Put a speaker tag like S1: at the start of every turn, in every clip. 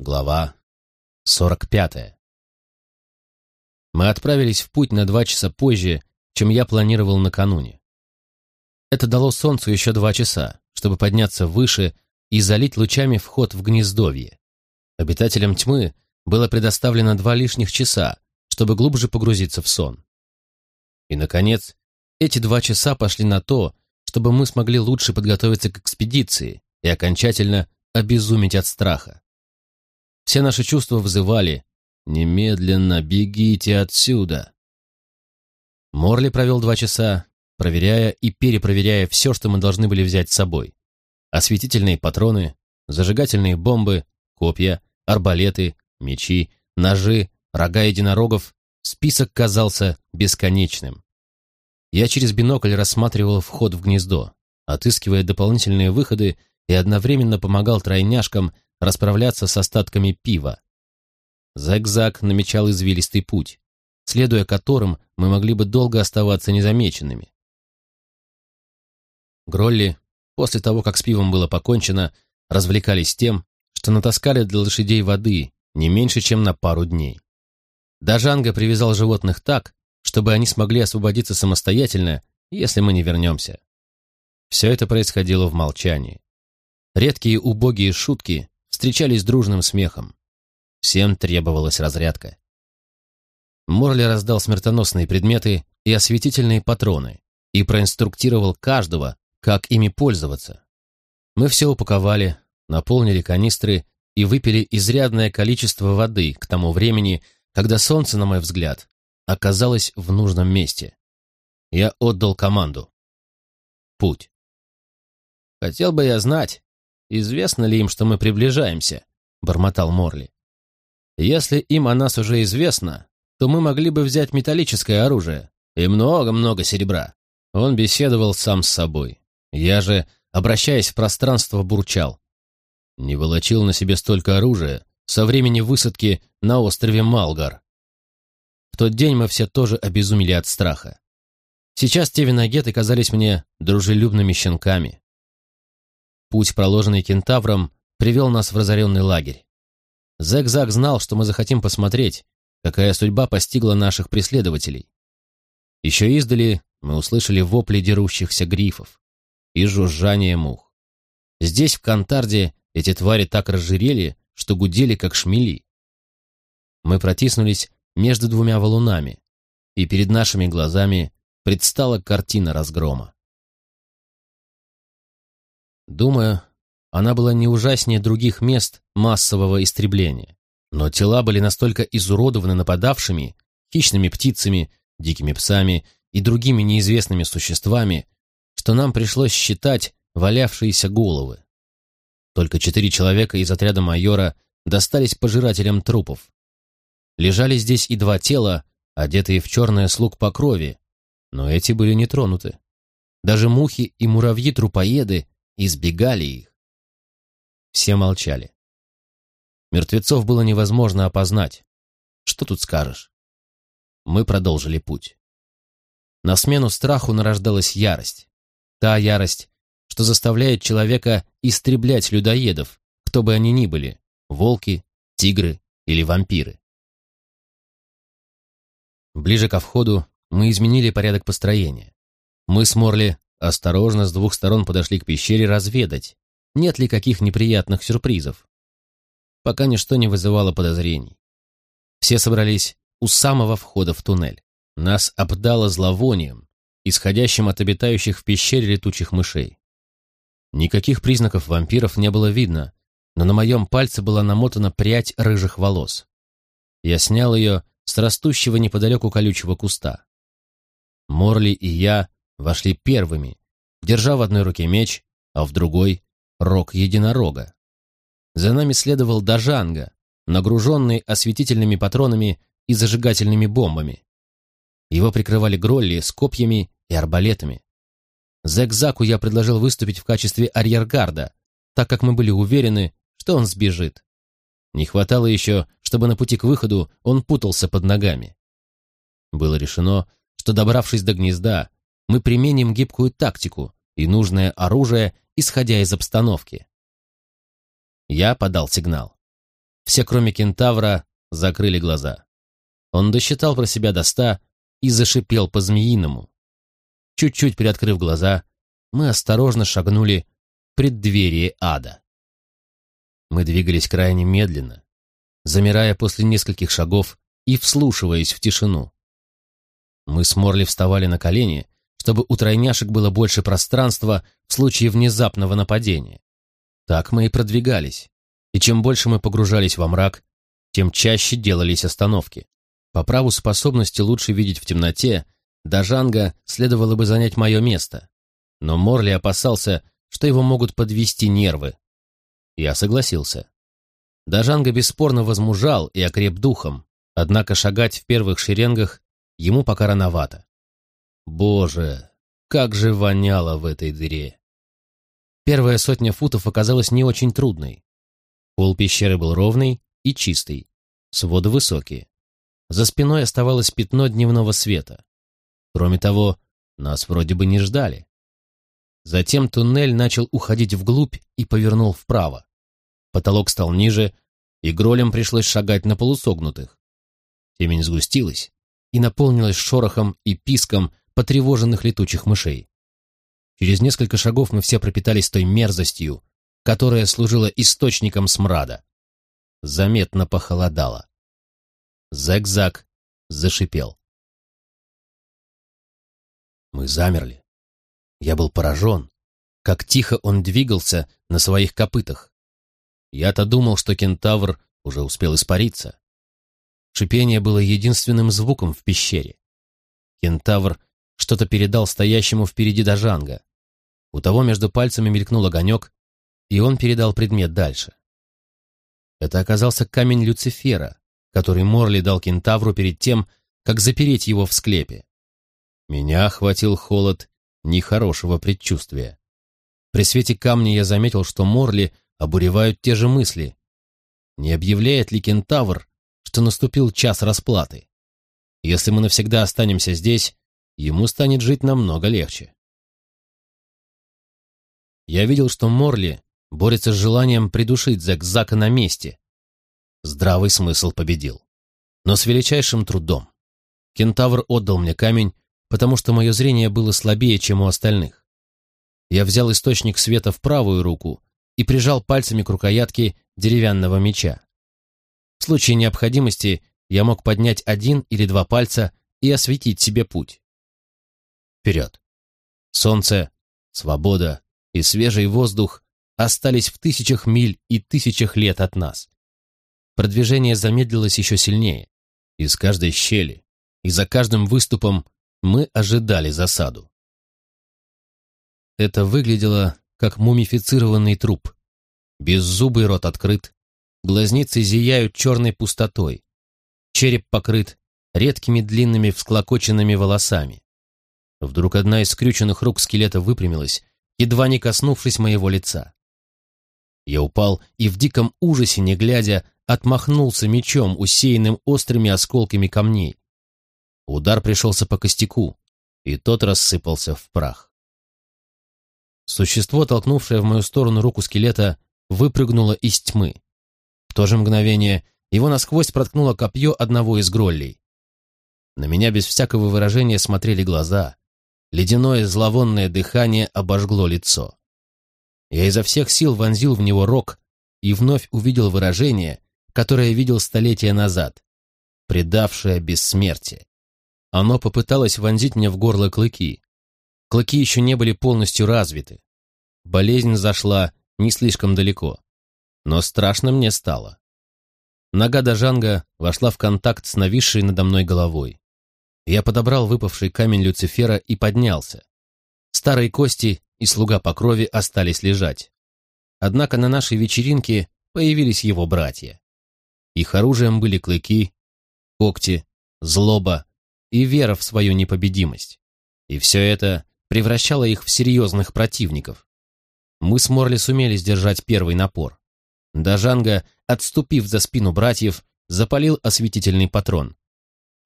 S1: Глава 45. Мы отправились в путь на два часа позже, чем я планировал накануне. Это дало солнцу еще два часа, чтобы подняться выше и залить лучами вход в гнездовье. Обитателям тьмы было предоставлено два лишних часа, чтобы глубже погрузиться в сон. И, наконец, эти два часа пошли на то, чтобы мы смогли лучше подготовиться к экспедиции и окончательно обезуметь от страха. Все наши чувства вызывали «Немедленно бегите отсюда!». Морли провел два часа, проверяя и перепроверяя все, что мы должны были взять с собой. Осветительные патроны, зажигательные бомбы, копья, арбалеты, мечи, ножи, рога единорогов. Список казался бесконечным. Я через бинокль рассматривал вход в гнездо, отыскивая дополнительные выходы и одновременно помогал тройняшкам расправляться с остатками пива. Зигзаг намечал извилистый путь, следуя которым мы могли бы долго оставаться незамеченными. Гролли, после того, как с пивом было покончено, развлекались тем, что натаскали для лошадей воды не меньше, чем на пару дней. Дажанга привязал животных так, чтобы они смогли освободиться самостоятельно, если мы не вернемся. Все это происходило в молчании. Редкие убогие шутки встречались дружным смехом. Всем требовалась разрядка. Морли раздал смертоносные предметы и осветительные патроны и проинструктировал каждого, как ими пользоваться. Мы все упаковали, наполнили канистры и выпили изрядное количество воды к тому времени, когда солнце, на мой взгляд, оказалось в нужном месте. Я отдал команду. Путь. Хотел бы я знать, «Известно ли им, что мы приближаемся?» — бормотал Морли. «Если им о нас уже известно, то мы могли бы взять металлическое оружие и много-много серебра». Он беседовал сам с собой. Я же, обращаясь в пространство, бурчал. Не волочил на себе столько оружия со времени высадки на острове Малгар. В тот день мы все тоже обезумели от страха. Сейчас те виногеты казались мне дружелюбными щенками. Путь, проложенный кентавром, привел нас в разоренный лагерь. Зэг-Зак знал, что мы захотим посмотреть, какая судьба постигла наших преследователей. Еще издали мы услышали вопли дерущихся грифов и жужжание мух. Здесь, в Кантарде, эти твари так разжирели, что гудели, как шмели. Мы протиснулись между двумя валунами, и перед нашими глазами предстала картина разгрома. Думаю, она была не ужаснее других мест массового истребления. Но тела были настолько изуродованы нападавшими, хищными птицами, дикими псами и другими неизвестными существами, что нам пришлось считать валявшиеся головы. Только четыре человека из отряда майора достались пожирателям трупов. Лежали здесь и два тела, одетые в черное слуг по крови, но эти были не тронуты. Даже мухи и муравьи-трупоеды избегали их. Все молчали. Мертвецов было невозможно опознать. Что тут скажешь? Мы продолжили путь. На смену страху нарождалась ярость. Та ярость, что заставляет человека истреблять людоедов, кто бы они ни были, волки, тигры или вампиры. Ближе ко входу мы изменили порядок построения. Мы с Морли Осторожно с двух сторон подошли к пещере разведать, нет ли каких неприятных сюрпризов. Пока ничто не вызывало подозрений. Все собрались у самого входа в туннель. Нас обдало зловонием, исходящим от обитающих в пещере летучих мышей. Никаких признаков вампиров не было видно, но на моем пальце была намотана прядь рыжих волос. Я снял ее с растущего неподалеку колючего куста. Морли и я вошли первыми, держа в одной руке меч, а в другой — рог единорога. За нами следовал Дажанга, нагруженный осветительными патронами и зажигательными бомбами. Его прикрывали Гролли с копьями и арбалетами. Зэгзаку я предложил выступить в качестве арьергарда, так как мы были уверены, что он сбежит. Не хватало еще, чтобы на пути к выходу он путался под ногами. Было решено, что, добравшись до гнезда, мы применим гибкую тактику и нужное оружие, исходя из обстановки. Я подал сигнал. все, кроме кентавра, закрыли глаза. Он досчитал про себя до ста и зашипел по-змеиному. Чуть-чуть приоткрыв глаза, мы осторожно шагнули в преддверие ада. Мы двигались крайне медленно, замирая после нескольких шагов и вслушиваясь в тишину. Мы с Морли вставали на колени, чтобы у тройняшек было больше пространства в случае внезапного нападения. Так мы и продвигались, и чем больше мы погружались во мрак, тем чаще делались остановки. По праву способности лучше видеть в темноте, Дажанга следовало бы занять мое место, но Морли опасался, что его могут подвести нервы. Я согласился. Дажанга бесспорно возмужал и окреп духом, однако шагать в первых шеренгах ему пока рановато. Боже, как же воняло в этой дыре! Первая сотня футов оказалась не очень трудной. Пол пещеры был ровный и чистый, своды высокие. За спиной оставалось пятно дневного света. Кроме того, нас вроде бы не ждали. Затем туннель начал уходить вглубь и повернул вправо. Потолок стал ниже, и гролем пришлось шагать на полусогнутых. Темень сгустилась и наполнилась шорохом и писком потревоженных летучих мышей. Через несколько шагов мы все пропитались той мерзостью, которая служила источником смрада. Заметно похолодало. Зэг-заг зашипел. Мы замерли. Я был поражен, как тихо он двигался на своих копытах. Я-то думал, что кентавр уже успел испариться. Шипение было единственным звуком в пещере. Кентавр что-то передал стоящему впереди Дажанга. У того между пальцами мелькнул огонек, и он передал предмет дальше. Это оказался камень Люцифера, который Морли дал кентавру перед тем, как запереть его в склепе. Меня охватил холод нехорошего предчувствия. При свете камня я заметил, что Морли обуревают те же мысли. Не объявляет ли кентавр, что наступил час расплаты? Если мы навсегда останемся здесь, ему станет жить намного легче. Я видел, что Морли борется с желанием придушить Зэк-Зака на месте. Здравый смысл победил. Но с величайшим трудом. Кентавр отдал мне камень, потому что мое зрение было слабее, чем у остальных. Я взял источник света в правую руку и прижал пальцами к рукоятке деревянного меча. В случае необходимости я мог поднять один или два пальца и осветить себе путь вперед. Солнце, свобода и свежий воздух остались в тысячах миль и тысячах лет от нас. Продвижение замедлилось еще сильнее. Из каждой щели и за каждым выступом мы ожидали засаду. Это выглядело как мумифицированный труп. Беззубый рот открыт, глазницы зияют черной пустотой, череп покрыт редкими длинными всклокоченными волосами. Вдруг одна из скрюченных рук скелета выпрямилась, едва не коснувшись моего лица. Я упал и в диком ужасе, не глядя, отмахнулся мечом, усеянным острыми осколками камней. Удар пришелся по костяку, и тот рассыпался в прах. Существо, толкнувшее в мою сторону руку скелета, выпрыгнуло из тьмы. В то же мгновение его насквозь проткнуло копье одного из гроллей. На меня без всякого выражения смотрели глаза, Ледяное зловонное дыхание обожгло лицо. Я изо всех сил вонзил в него рог и вновь увидел выражение, которое видел столетия назад, предавшее бессмертие. Оно попыталось вонзить мне в горло клыки. Клыки еще не были полностью развиты. Болезнь зашла не слишком далеко. Но страшно мне стало. Нога Дажанга вошла в контакт с нависшей надо мной головой. Я подобрал выпавший камень Люцифера и поднялся. Старые кости и слуга по крови остались лежать. Однако на нашей вечеринке появились его братья. Их оружием были клыки, когти, злоба и вера в свою непобедимость. И все это превращало их в серьезных противников. Мы с Морли сумели сдержать первый напор. Дажанга, отступив за спину братьев, запалил осветительный патрон.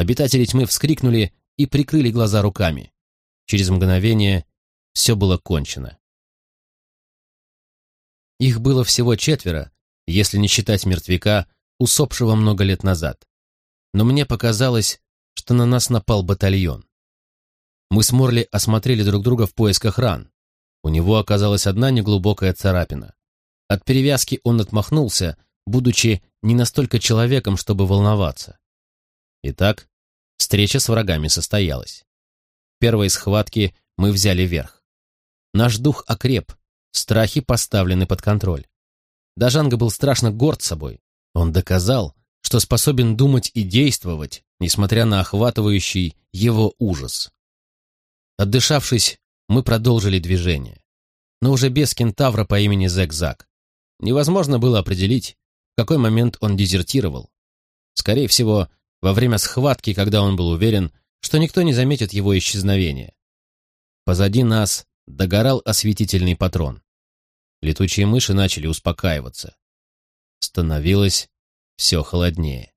S1: Обитатели тьмы вскрикнули и прикрыли глаза руками. Через мгновение все было кончено. Их было всего четверо, если не считать мертвяка, усопшего много лет назад. Но мне показалось, что на нас напал батальон. Мы с Морли осмотрели друг друга в поисках ран. У него оказалась одна неглубокая царапина. От перевязки он отмахнулся, будучи не настолько человеком, чтобы волноваться. Итак, встреча с врагами состоялась. В первой схватке мы взяли верх. Наш дух окреп, страхи поставлены под контроль. Дажанга был страшно горд собой. Он доказал, что способен думать и действовать, несмотря на охватывающий его ужас. Отдышавшись, мы продолжили движение. Но уже без кентавра по имени Зэг-Зак. Невозможно было определить, в какой момент он дезертировал. Скорее всего, во время схватки, когда он был уверен, что никто не заметит его исчезновения. Позади нас догорал осветительный патрон. Летучие мыши начали успокаиваться. Становилось все холоднее.